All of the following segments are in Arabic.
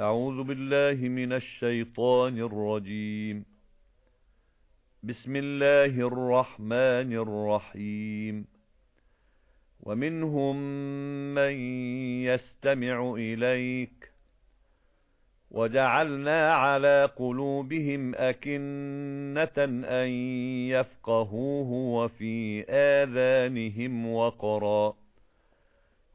أعوذ بالله من الشيطان الرجيم. بسم الله الرحمن الرحيم. ومنهم من يستمع إليك. وجعلنا على قلوبهم أكنة أن يفقهوه وفي آذانهم وقرا.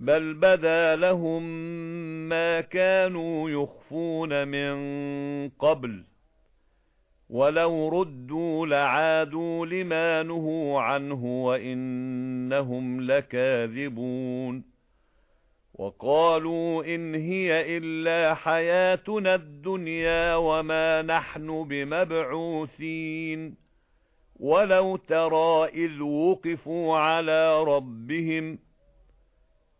بَلْ بَدَا لَهُم مَّا كَانُوا يُخْفُونَ مِن قَبْلُ وَلَوْ رُدُّوا لَعَادُوا لِمَا نُهُوا عَنْهُ وَإِنَّهُمْ لَكَاذِبُونَ وَقَالُوا إِنْ هِيَ إِلَّا حَيَاتُنَا الدُّنْيَا وَمَا نَحْنُ بِمَبْعُوثِينَ وَلَوْ تَرَى إِذْ وُقِفُوا عَلَى رَبِّهِمْ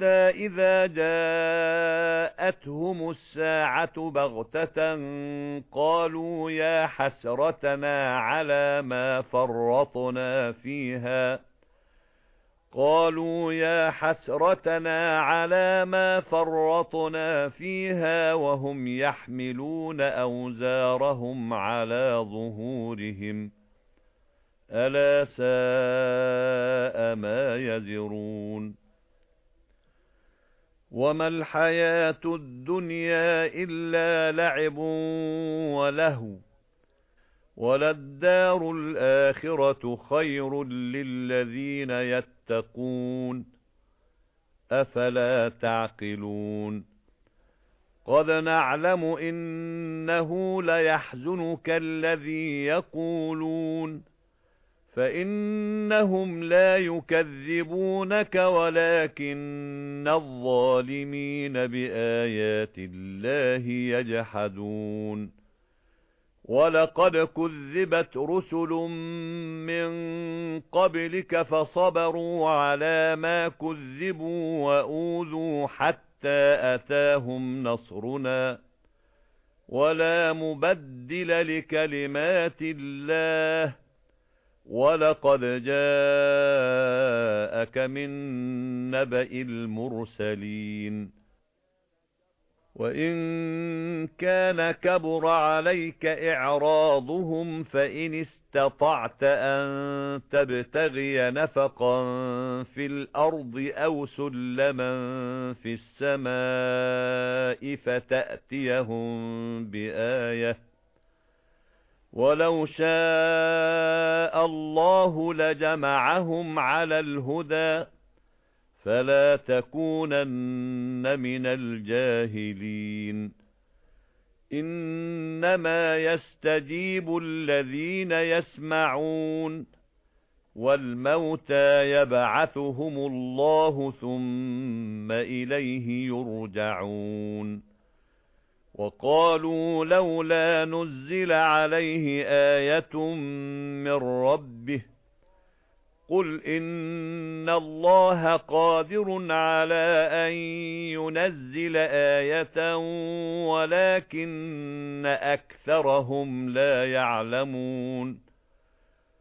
حَتَّى إِذَا جَاءَتْهُمُ السَّاعَةُ بَغْتَةً قَالُوا يَا حَسْرَتَنَا عَلَى مَا فَرَّطْنَا فِيهَا. قَالُوا يَا حَسْرَتَنَا عَلَى مَا فَرَّطْنَا فِيهَا وَهُمْ يَحْمِلُونَ أَوْزَارَهُمْ عَلَى ظُهُورِهِمْ. أَلَا سَاءَ مَا يَزِرُونَ. وَمَا الْحَيَاةُ الدُّنْيَا إِلَّا لَعِبٌ وَلَهْوٌ وَلَلدَّارُ الْآخِرَةُ خَيْرٌ لِّلَّذِينَ يَتَّقُونَ أَفَلَا تَعْقِلُونَ قَدْ نَعْلَمُ إِنَّهُ لَيَحْزُنُكَ الَّذِي يَقُولُونَ فَإِنَّهُمْ لَا يُكَذِّبُونَكَ وَلَكِنَّ الظَّالِمِينَ بِآيَاتِ اللَّهِ يَجْحَدُونَ وَلَقَدْ كُذِّبَتْ رُسُلٌ مِّن قَبْلِكَ فَصَبَرُوا عَلَى مَا كُذِّبُوا وَأُوذُوا حَتَّى أَتَاهُمْ نَصْرُنَا وَلَا مُبَدِّلَ لِكَلِمَاتِ اللَّهِ وَلَقَدْ جَاءَكَ مِن نَّبَإِ الْمُرْسَلِينَ وَإِن كَانَ كَبُرَ عَلَيْكَ إِعْرَاضُهُمْ فَإِنِ اسْتَطَعْتَ أَن تَبْتَغِيَ نَفَقًا فِي الْأَرْضِ أَوْ سُلَّمًا فِي السَّمَاءِ فَتَأْتِيَهُم بِآيَةٍ وَلَوْ شَاءَ اللَّهُ لَجَمَعَهُمْ عَلَى الْهُدَى فَلَا تَكُونَنَّ مِنَ الْجَاهِلِينَ إِنَّمَا يَسْتَجِيبُ الَّذِينَ يَسْمَعُونَ وَالْمَوْتَى يَبْعَثُهُمُ اللَّهُ ثُمَّ إِلَيْهِ يُرْجَعُونَ وَقَالُوا لَوْلَا نُزِّلَ عَلَيْهِ آيَةٌ مِّن رَّبِّهِ قُلْ إِنَّ اللَّهَ قَادِرٌ عَلَى أَن يُنَزِّلَ آيَةً وَلَكِنَّ أَكْثَرَهُمْ لَا يَعْلَمُونَ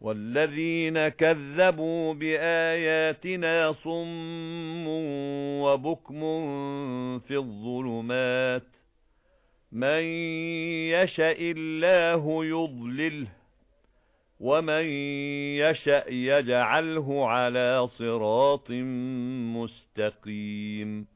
وَالَّذِينَ كَذَّبُوا بِآيَاتِنَا صُمٌّ وَبُكْمٌ فِي الظُّلُمَاتِ. مَن يَشَاءِ اللَّهُ يُضْلِلْهُ وَمَن يَشَاء يَجْعَلْهُ عَلَى صِرَاطٍ مُسْتَقِيمٍ.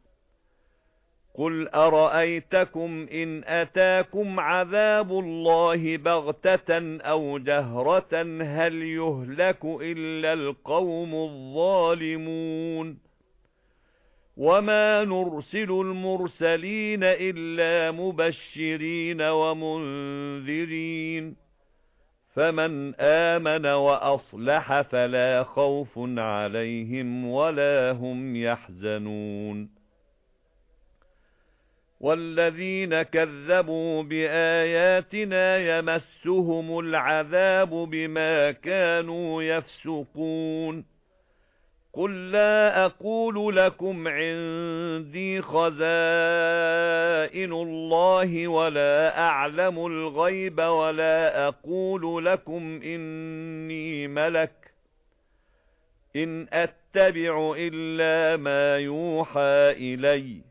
قُلْ أَرَأَيْتَكُمْ إِنْ أَتَاكُمْ عَذَابُ اللَّهِ بَغْتَةً أَوْ جَهْرَةً هَلْ يُهْلَكُ إِلَّا الْقَوْمُ الظَّالِمُونَ وَمَا نُرْسِلُ الْمُرْسَلِينَ إِلَّا مُبَشِّرِينَ وَمُنذِرِينَ فَمَنْ آمَنَ وَأَصْلَحَ فَلَا خَوْفٌ عَلَيْهِمْ وَلَا هُمْ يَحْزَنُونَ وَالَّذِينَ كَذَّبُوا بِآيَاتِنَا يَمَسُّهُمُ الْعَذَابُ بِمَا كَانُوا يَفْسُقُونَ قُل لَّا أَقُولُ لَكُمْ عِندِي خَزَائِنُ اللَّهِ وَلَا أَعْلَمُ الْغَيْبَ وَلَا أَقُولُ لَكُمْ إِنِّي مَلَكٌ إِنْ أَتَّبِعُ إِلَّا مَا يُوحَى إِلَيَّ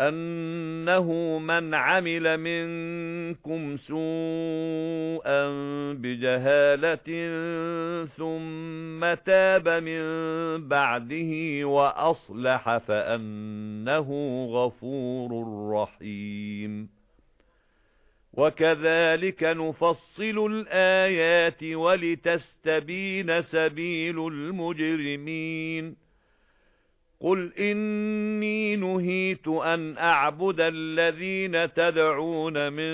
أَنَّهُ مَنْ عَمِلَ مِنكُمْ سُوءًا بِجَهَالَةٍ ثُمَّ تَابَ مِن بَعْدِهِ وَأَصْلَحَ فَأَنَّهُ غَفُورٌ رَّحِيمٌ. وَكَذَلِكَ نُفَصِّلُ الْآيَاتِ وَلِتَسْتَبِينَ سَبِيلُ الْمُجْرِمِينَ. قُلْ إِنِّي نُهِيتُ أَنْ أَعْبُدَ الَّذِينَ تَدْعُونَ مِن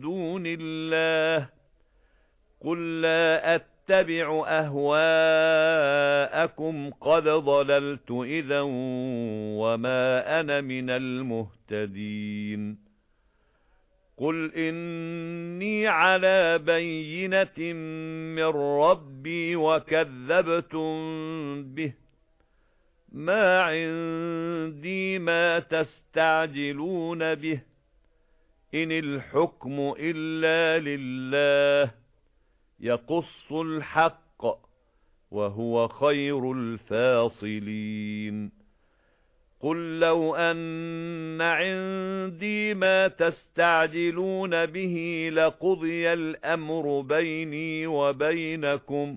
دُونِ اللَّهِ قُل لَّا أَتَّبِعُ أَهْوَاءَكُمْ قَدْ ضَلَلْتُ إِذًا وَمَا أَنَا مِنَ الْمُهْتَدِينَ قُلْ إِنِّي عَلَى بَيِّنَةٍ مِّن رَّبِّي وَكَذَّبْتُم بِهِ مَا عِندِي مَا تَسْتَعْجِلُونَ بِهِ. إِنِ الْحُكْمُ إِلَّا لِلَّهِ يَقُصُّ الْحَقَّ وَهُوَ خَيْرُ الْفَاصِلِينَ. قُل لَّوْ أَنَّ عِندِي مَا تَسْتَعْجِلُونَ بِهِ لَقُضِيَ الْأَمْرُ بَيْنِي وَبَيْنَكُمْ.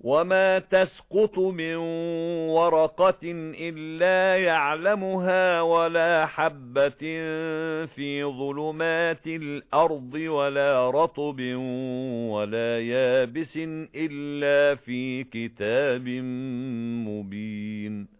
وَمَا تَسْقُطُ مِنْ وَرَقَةٍ إِلَّا يَعْلَمُهَا وَلَا حَبَّةٍ فِي ظُلُمَاتِ الْأَرْضِ وَلَا رَطْبٍ وَلَا يَابِسٍ إِلَّا فِي كِتَابٍ مُبِينٍ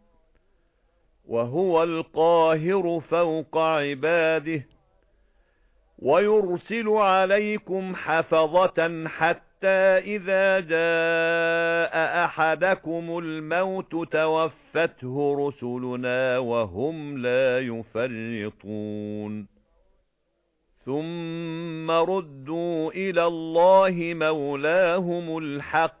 وَهُوَ الْقَاهِرُ فَوْقَ عِبَادِهِ وَيُرْسِلُ عَلَيْكُمْ حَفَظَةً حَتَّى إِذَا جَاءَ أَحَدَكُمُ الْمَوْتُ تَوَفَّتْهُ رُسُلُنَا وَهُمْ لَا يُفَرِّطُونَ. ثُمَّ رُدُّوا إِلَى اللَّهِ مَوْلَاهُمُ الْحَقِّ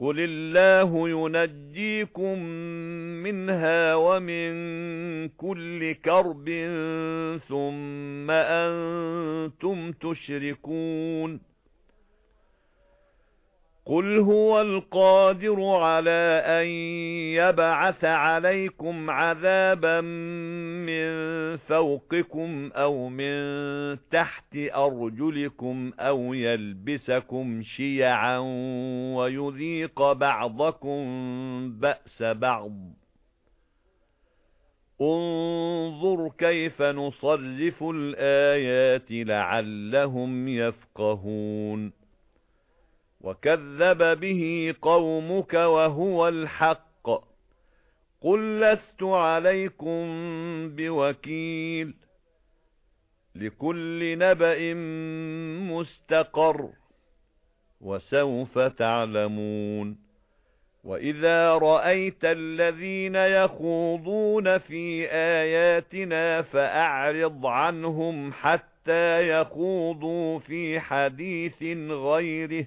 قُلِ اللَّهُ يُنَجِّيكُم مِّنْهَا وَمِن كُلِّ كَرْبٍ ثُمَّ أَنتُمْ تُشْرِكُونَ قُلْ هُوَ الْقَادِرُ عَلَى أَن يَبْعَثَ عَلَيْكُمْ عَذَابًا مِّن فَوْقِكُمْ أَوْ مِن تَحْتِ أَرْجُلِكُمْ أَوْ يَلْبِسَكُمْ شِيَعًا وَيُذِيقَ بَعْضَكُم بَأْسَ بَعْضٍ. انظُرْ كَيْفَ نُصَرِّفُ الْآيَاتِ لَعَلَّهُمْ يَفْقَهُونَ. وَكَذَّبَ بِهِ قَوْمُكَ وَهُوَ الْحَقُّ قُل لَّسْتُ عَلَيْكُمْ بِوَكِيلٍ لِكُلِّ نَبَإٍ مُسْتَقَرٌّ وَسَوْفَ تَعْلَمُونَ وَإِذَا رَأَيْتَ الَّذِينَ يَخُوضُونَ فِي آيَاتِنَا فَأَعْرِضْ عَنْهُمْ حَتَّى يَخُوضُوا فِي حَدِيثٍ غَيْرِهِ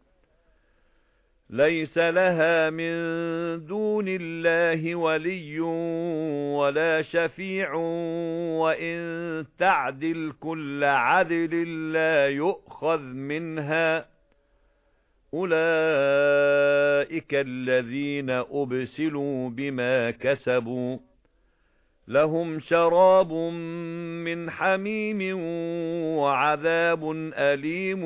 لَيْسَ لَهَا مِن دُونِ اللَّهِ وَلِيٌّ وَلَا شَفِيعٌ وَإِن تَعْدِلْ كُلَّ عَدْلٍ لَّا يُؤْخَذْ مِنْهَا. أُولَئِكَ الَّذِينَ أُبْسِلُوا بِمَا كَسَبُوا. لَهُمْ شَرَابٌ مِّنْ حَمِيمٍ وَعَذَابٌ أَلِيمٌ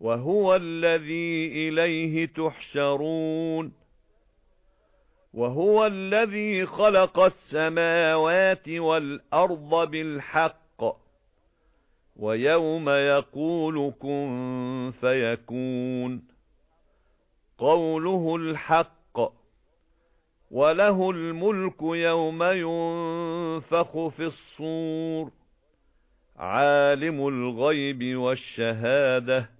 وَهُوَ الَّذِي إِلَيْهِ تُحْشَرُونَ وَهُوَ الَّذِي خَلَقَ السَّمَاوَاتِ وَالْأَرْضَ بِالْحَقِّ وَيَوْمَ يَقُولُ كُن فَيَكُونُ قَوْلُهُ الْحَقُّ وَلَهُ الْمُلْكُ يَوْمَ يُنفَخُ فِي الصُّورِ عَالِمُ الْغَيْبِ وَالشَّهَادَةِ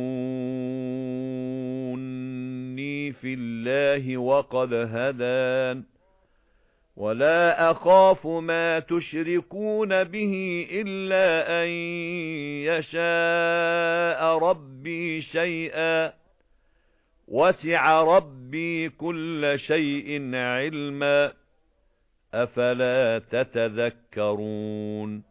اللَّهِ وَقَدْ هَدَانِ. وَلَا أَخَافُ مَا تُشْرِكُونَ بِهِ إِلَّا أَن يَشَاءَ رَبِّي شَيْئًا. وَسِعَ رَبِّي كُلَّ شَيْءٍ عِلْمًا. أَفَلَا تَتَذَكَّرُونَ؟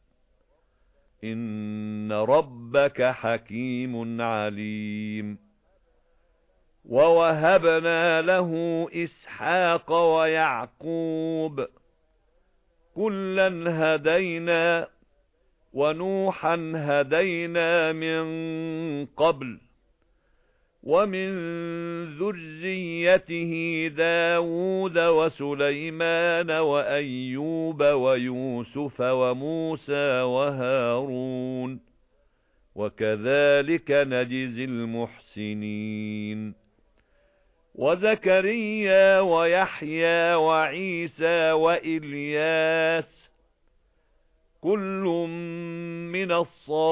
إِنَّ رَبَّكَ حَكِيمٌ عَلِيمٌ. وَوَهَبْنَا لَهُ إِسْحَاقَ وَيَعْقُوبَ. كُلًّا هَدَيْنَا وَنُوحًا هَدَيْنَا مِن قَبْلُ. وَمِن ذُرِّيَّتِهِ دَاوُودَ وَسُلَيْمَانَ وَأَيُّوبَ وَيُوسُفَ وَمُوسَى وَهَارُونَ وَكَذَلِكَ نَجْزِي الْمُحْسِنِينَ وَزَكَرِيَّا وَيَحْيَى وَعِيسَى وَإِلْيَاسَ كُلٌّ مِنَ الصَّالِحِينَ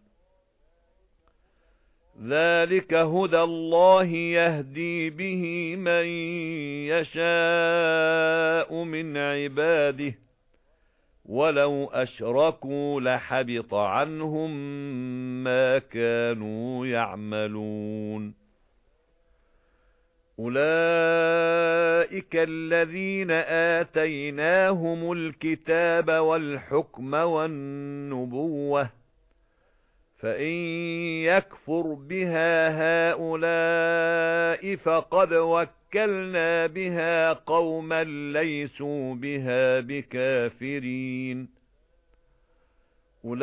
ذَلِكَ هُدَى اللَّهِ يَهْدِي بِهِ مَن يَشَاءُ مِنْ عِبَادِهِ وَلَوْ أَشْرَكُوا لَحَبِطَ عَنْهُم مَّا كَانُوا يَعْمَلُونَ أُولَئِكَ الَّذِينَ آتَيْنَاهُمُ الْكِتَابَ وَالْحُكْمَ وَالنُّبُوَّةَ فَإِن يَكْفُرْ بِهَا هَؤُلَاءِ فَقَدْ وَكَّلْنَا بِهَا قَوْمًا لَيْسُوا بِهَا بِكَافِرِينَ أُولَئِكَ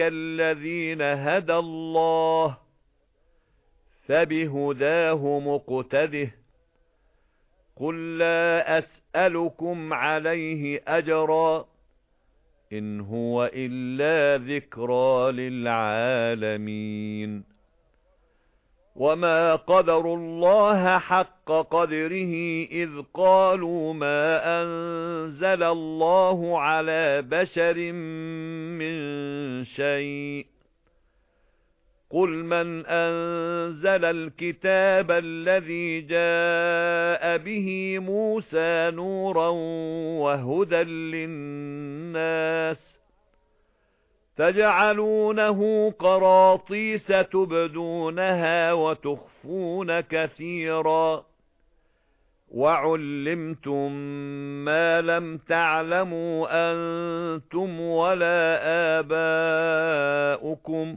الَّذِينَ هَدَى اللَّهُ فَبِهُدَاهُ مُقْتَدِهْ قُل لَّا أَسْأَلُكُمْ عَلَيْهِ أَجْرًا إِنْ هُوَ إِلَّا ذِكْرَى لِلْعَالَمِينَ. وَمَا قَدَرُوا اللَّهَ حَقَّ قَدْرِهِ إِذْ قَالُوا مَا أَنزَلَ اللَّهُ عَلَى بَشَرٍ مِّن شَيْءٍ. قُلْ مَنْ أَنزَلَ الْكِتَابَ الَّذِي جَاءَ بِهِ مُوسَى نُورًا وَهُدًى لِلنَّاسِ تَجْعَلُونَهُ قَرَاطِيسَ تُبْدُونَهَا وَتُخْفُونَ كَثِيرًا وَعُلِّمْتُم مَّا لَمْ تَعْلَمُوا أَنتُمْ وَلَا آبَاؤُكُمْ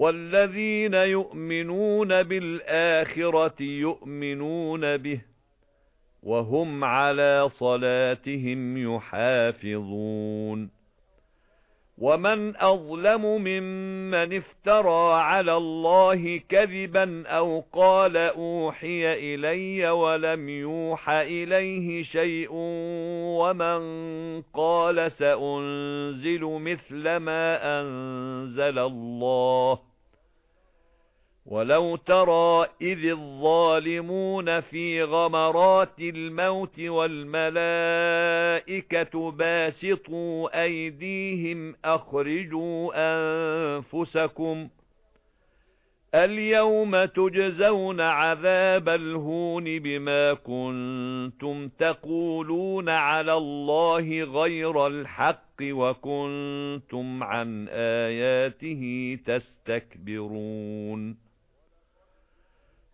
وَالَّذِينَ يُؤْمِنُونَ بِالْآخِرَةِ يُؤْمِنُونَ بِهِ وَهُمْ عَلَى صَلَاتِهِمْ يُحَافِظُونَ. وَمَنْ أَظْلَمُ مِمَّنِ افْتَرَى عَلَى اللَّهِ كَذِبًا أَوْ قَالَ أُوحِيَ إِلَيَّ وَلَمْ يُوحَ إِلَيْهِ شَيْءٌ وَمَنْ قَالَ سَأُنْزِلُ مِثْلَ مَا أَنزَلَ اللَّهُ وَلَوْ تَرَى إِذِ الظَّالِمُونَ فِي غَمَرَاتِ الْمَوْتِ وَالْمَلَائِكَةُ بَاسِطُو أَيْدِيهِمْ أَخْرِجُوا أَنفُسَكُمْ الْيَوْمَ تُجْزَوْنَ عَذَابَ الْهُونِ بِمَا كُنتُمْ تَقُولُونَ عَلَى اللَّهِ غَيْرَ الْحَقِّ وَكُنتُمْ عَن آيَاتِهِ تَسْتَكْبِرُونَ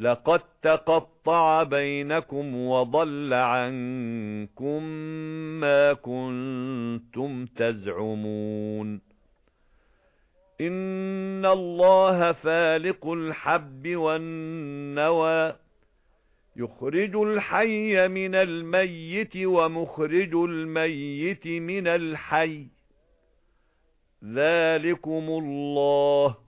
لَقَدْ تَقَطَّعَ بَيْنَكُمْ وَضَلَّ عَنكُم مَّا كُنتُمْ تَزْعُمُونَ إِنَّ اللَّهَ فَالِقُ الْحَبِّ وَالنَّوَى يُخْرِجُ الْحَيَّ مِنَ الْمَيِّتِ وَمُخْرِجُ الْمَيِّتِ مِنَ الْحَيِّ ذَلِكُمُ اللَّهُ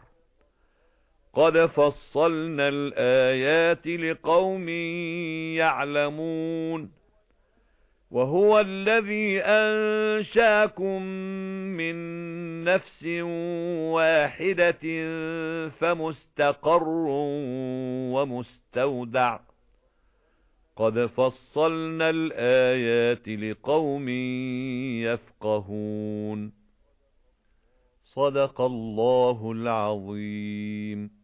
قَدْ فَصَّلْنَا الْآيَاتِ لِقَوْمٍ يَعْلَمُونَ وَهُوَ الَّذِي أَنشَأَكُم مِّن نَّفْسٍ وَاحِدَةٍ فَمُسْتَقَرٌّ وَمُسْتَوْدَعٌ قَدْ فَصَّلْنَا الْآيَاتِ لِقَوْمٍ يَفْقَهُونَ صَدَقَ اللَّهُ الْعَظِيمُ